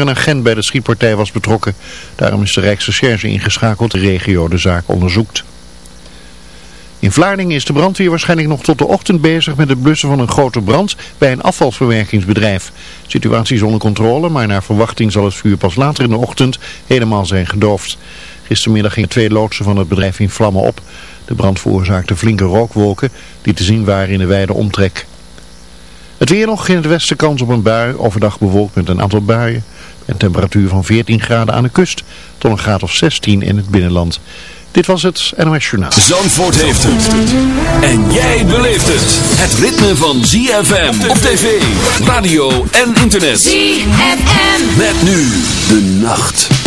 een agent bij de schietpartij was betrokken. Daarom is de Rijksrecherche ingeschakeld. De regio de zaak onderzoekt. In Vlaardingen is de brandweer waarschijnlijk nog tot de ochtend bezig met het blussen van een grote brand bij een afvalverwerkingsbedrijf. De situatie is onder controle, maar naar verwachting zal het vuur pas later in de ochtend helemaal zijn gedoofd. Gistermiddag gingen twee loodsen van het bedrijf in vlammen op. De brand veroorzaakte flinke rookwolken die te zien waren in de wijde omtrek. Het weer nog in het westen kans op een bui, overdag bewolkt met een aantal buien. Een temperatuur van 14 graden aan de kust tot een graad of 16 in het binnenland. Dit was het NOS Journaal. Zandvoort heeft het. En jij beleeft het. Het ritme van ZFM op tv, radio en internet. ZFM. Met nu de nacht.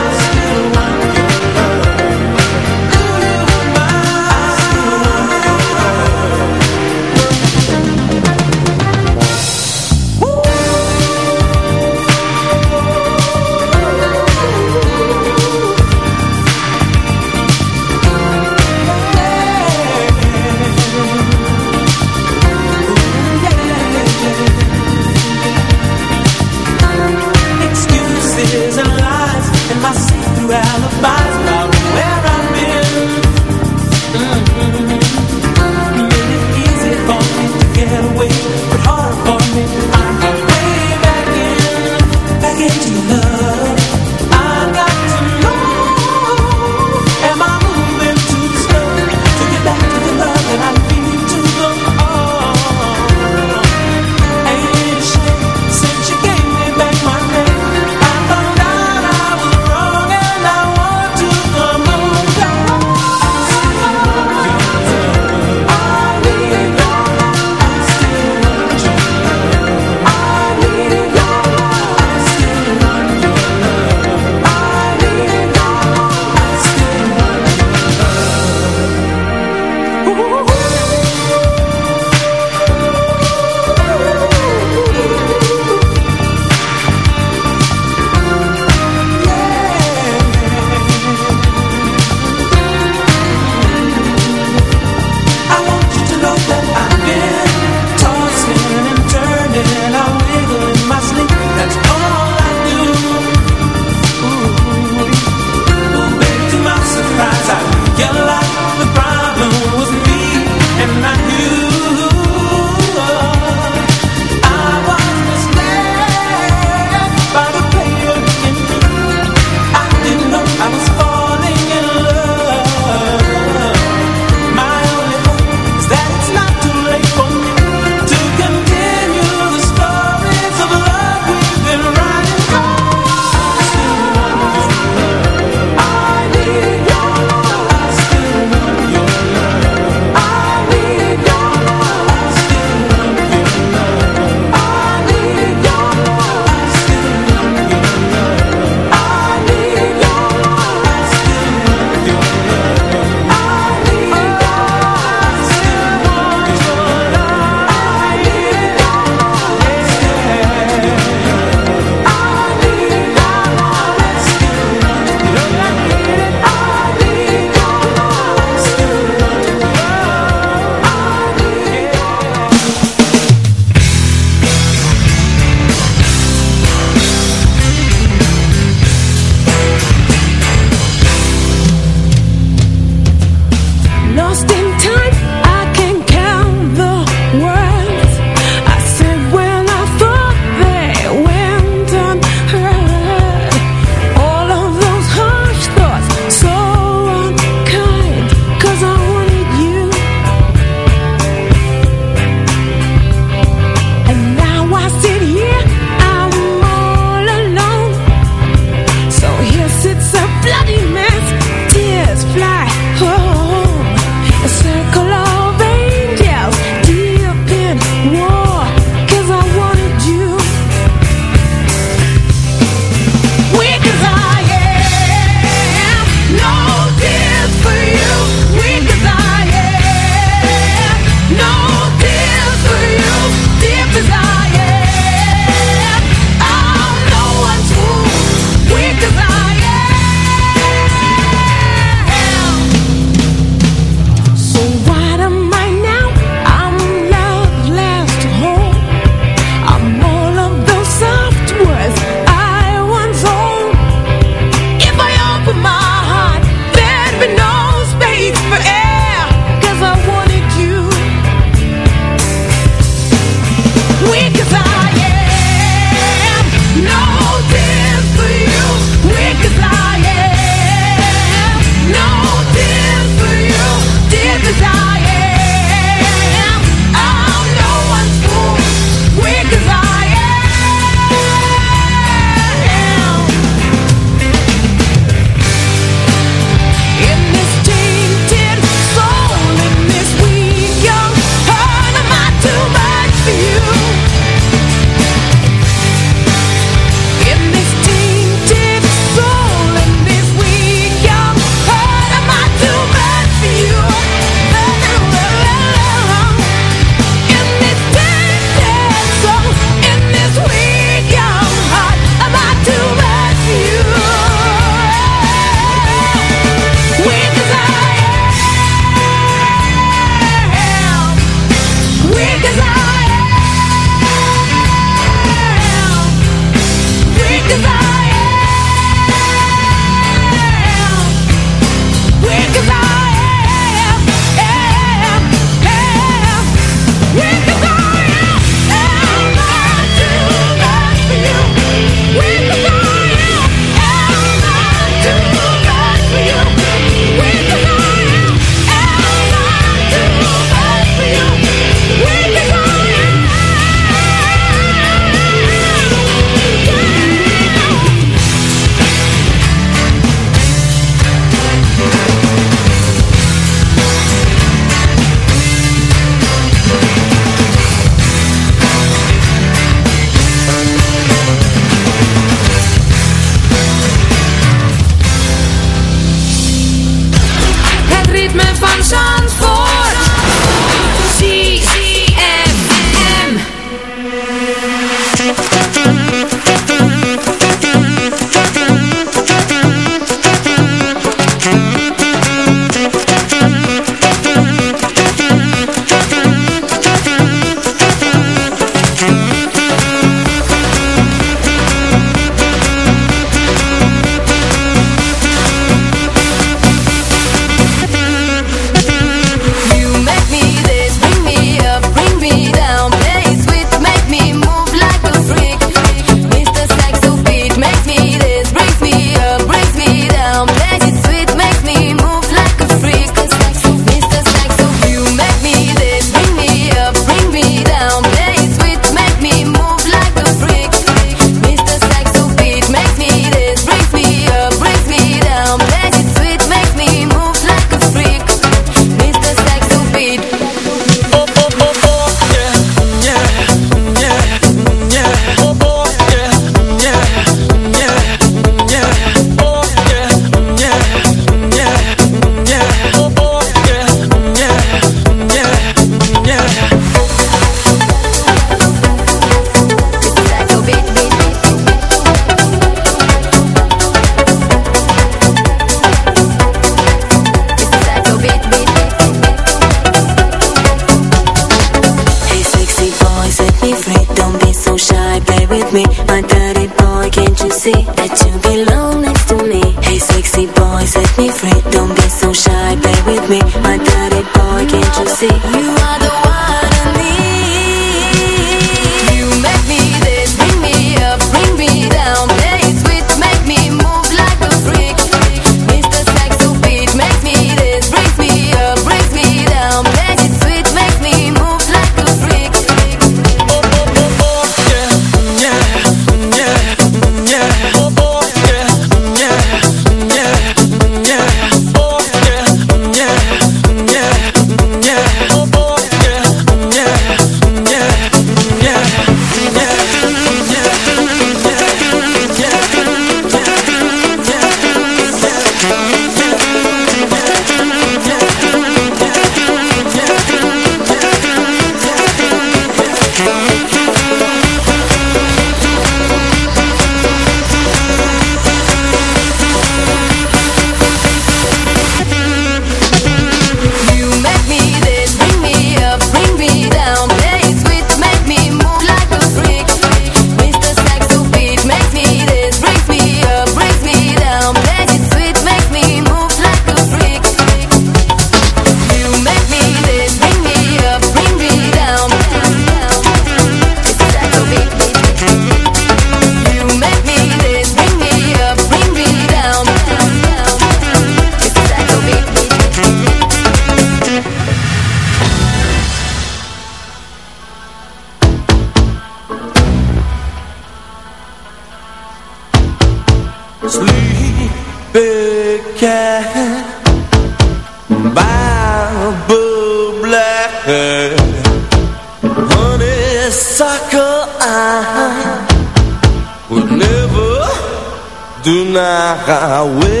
gauw weer.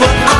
What I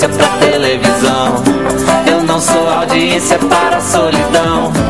audiência pra televisão. Eu não sou audiência para a solidão.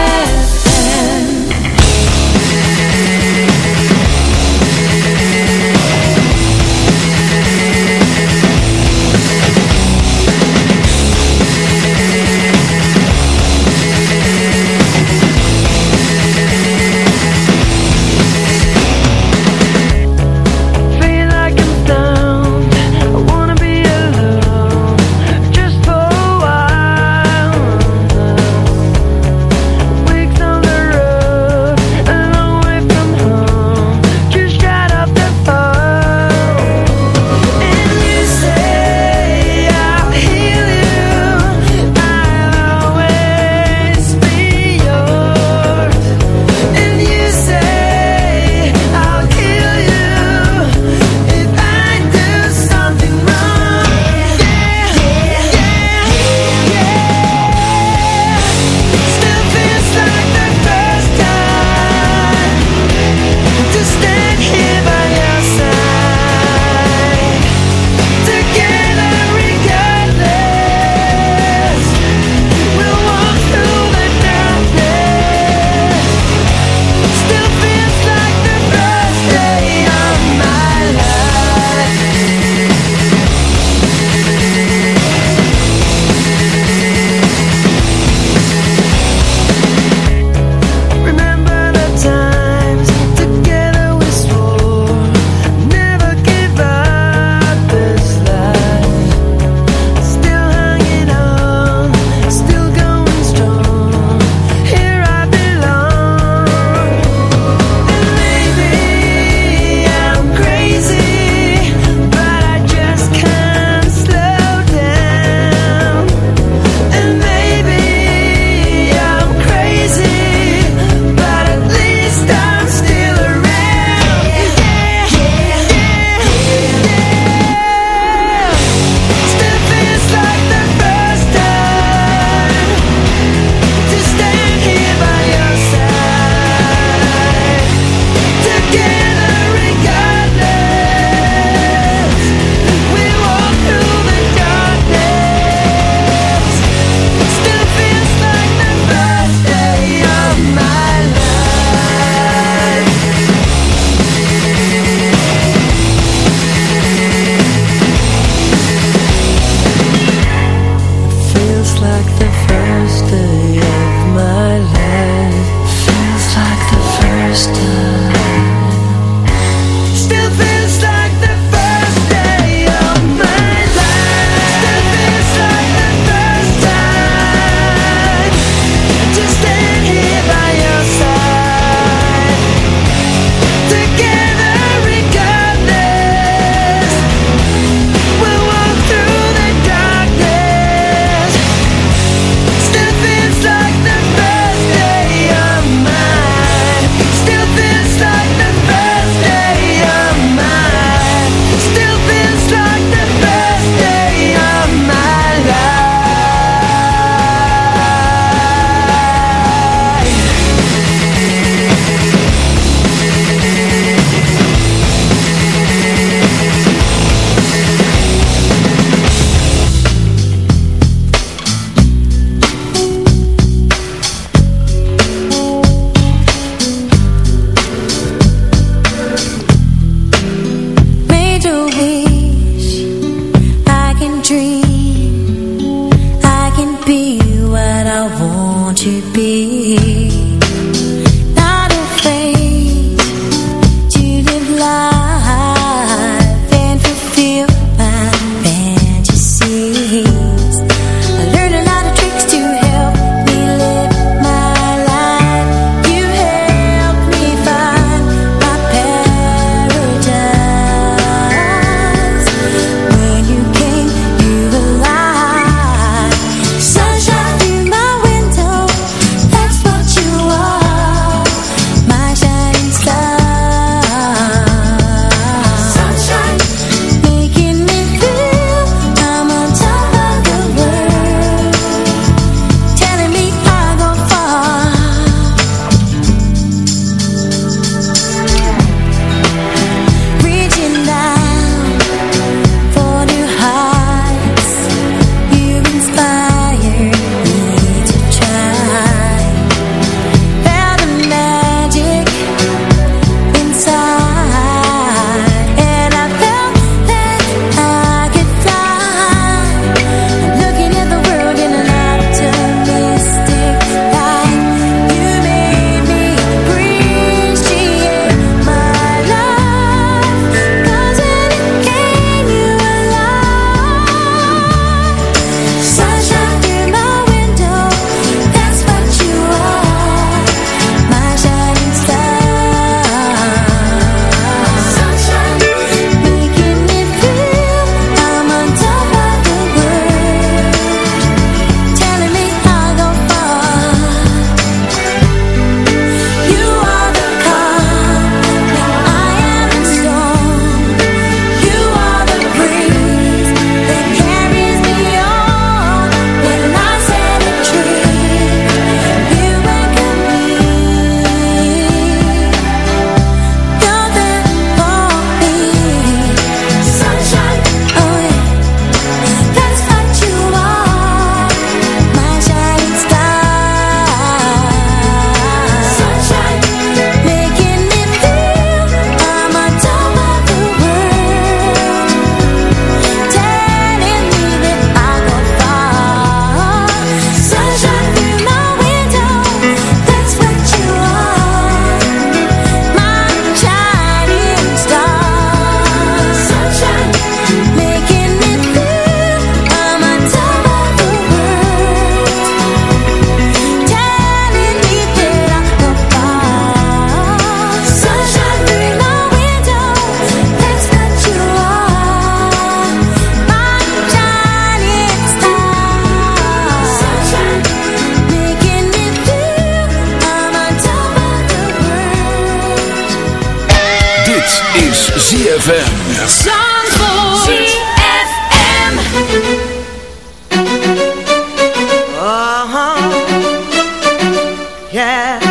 Yeah.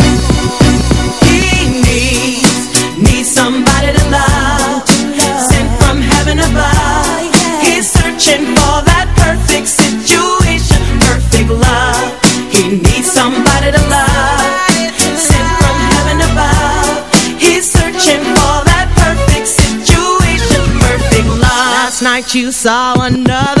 You saw another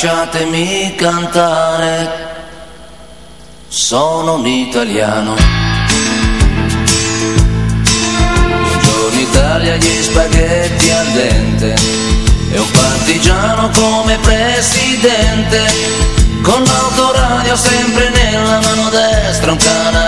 Lasciatemi cantare, sono un italiano. Buongiorno Italia, gli spaghetti al dente e un partigiano come presidente. Con l'autoradio sempre nella mano destra, un canarino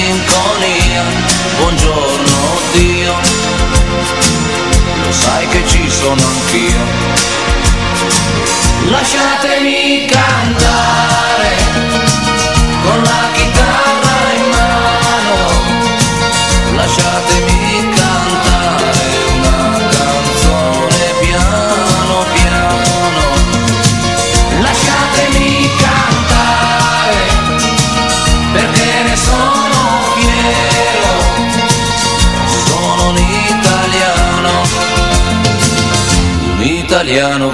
malinconia, buongiorno Dio, lo sai che ci sono anch'io. Lasciatemi capire Cristiano.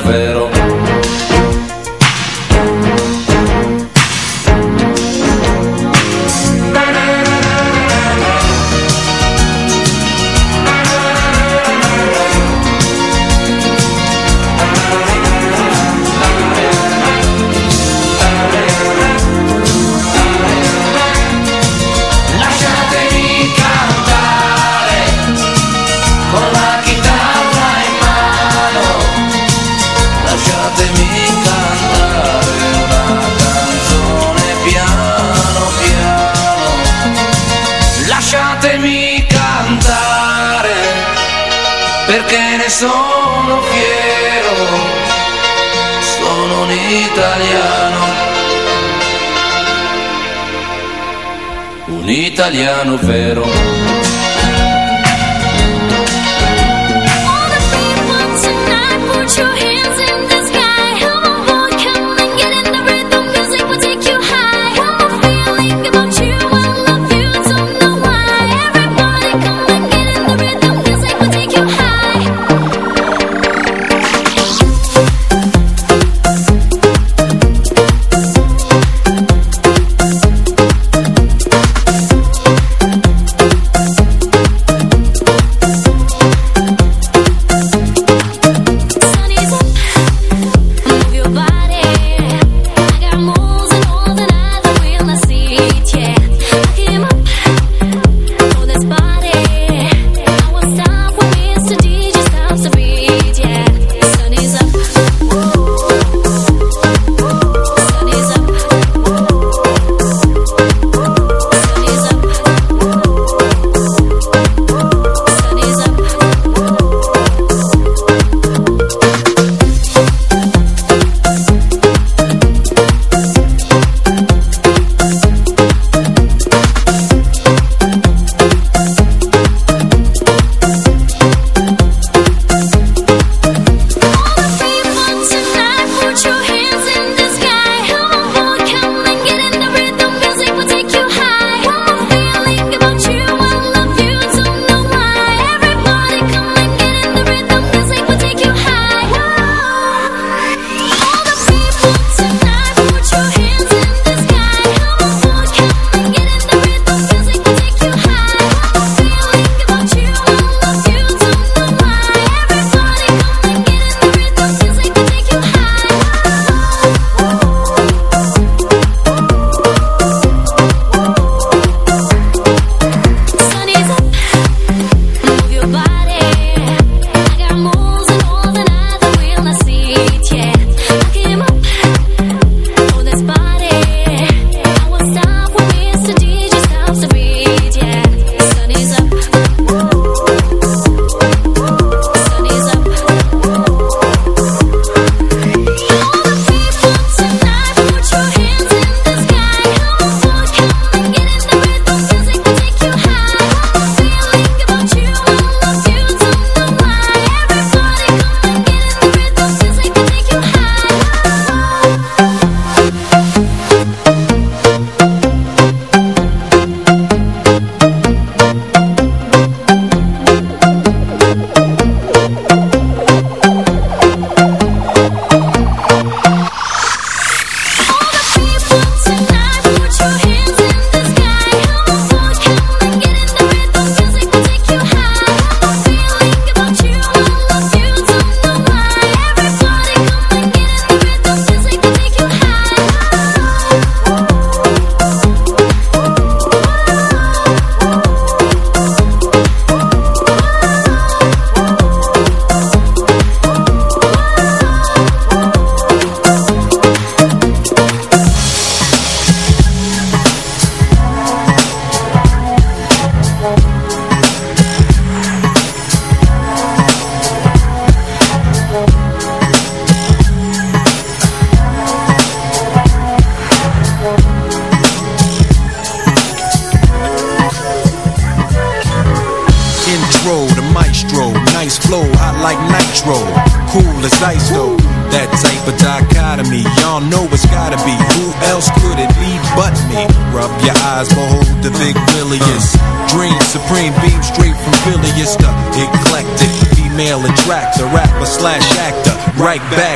italiano vero.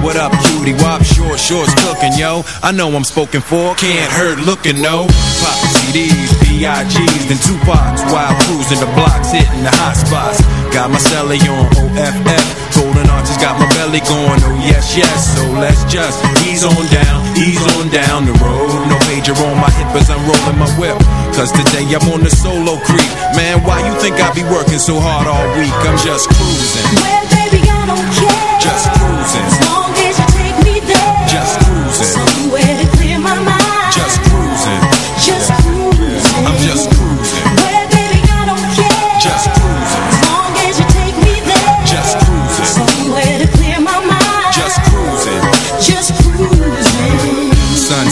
What up, cutie? Wop, Sure, shorts cooking, yo. I know I'm spoken for, can't hurt looking, no. Poppin' CDs, B.I.G's, then Tupac's while cruising the blocks, hitting the hot spots. Got my celly on OFF, golden arches got my belly going, oh yes, yes. So let's just ease on down, ease on down the road. No pager on my hip as I'm rolling my whip. Cause today I'm on the solo creep. Man, why you think I be working so hard all week? I'm just cruising, Well, baby, I don't care. just cruising, just cruising, Somewhere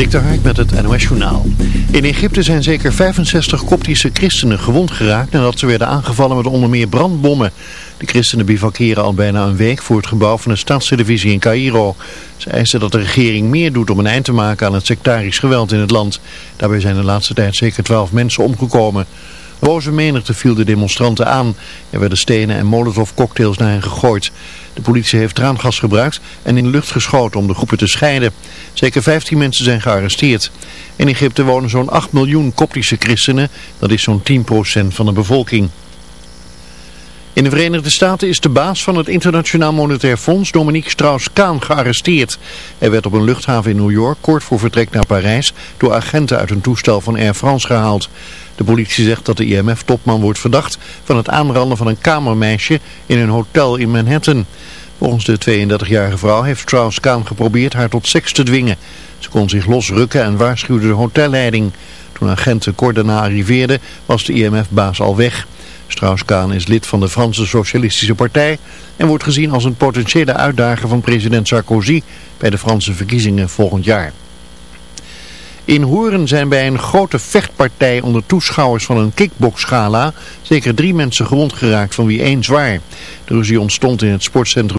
Dik met het NOS Journaal. In Egypte zijn zeker 65 koptische christenen gewond geraakt nadat ze werden aangevallen met onder meer brandbommen. De christenen bivakeren al bijna een week voor het gebouw van de staatstelevisie in Cairo. Ze eisen dat de regering meer doet om een eind te maken aan het sectarisch geweld in het land. Daarbij zijn de laatste tijd zeker 12 mensen omgekomen. Boze menigte viel de demonstranten aan. Er werden stenen en molotovcocktails naar hen gegooid. De politie heeft traangas gebruikt en in de lucht geschoten om de groepen te scheiden. Zeker 15 mensen zijn gearresteerd. In Egypte wonen zo'n 8 miljoen koptische christenen. Dat is zo'n 10% van de bevolking. In de Verenigde Staten is de baas van het Internationaal Monetair Fonds, Dominique Strauss-Kaan, gearresteerd. Hij werd op een luchthaven in New York kort voor vertrek naar Parijs door agenten uit een toestel van Air France gehaald. De politie zegt dat de IMF-topman wordt verdacht van het aanranden van een kamermeisje in een hotel in Manhattan. Volgens de 32-jarige vrouw heeft Strauss-Kaan geprobeerd haar tot seks te dwingen. Ze kon zich losrukken en waarschuwde de hotelleiding. Toen agenten kort daarna arriveerden was de IMF-baas al weg. Strauss-Kaan is lid van de Franse Socialistische Partij en wordt gezien als een potentiële uitdager van president Sarkozy bij de Franse verkiezingen volgend jaar. In Horen zijn bij een grote vechtpartij onder toeschouwers van een kickboxgala zeker drie mensen gewond geraakt van wie één zwaar. De ruzie ontstond in het sportcentrum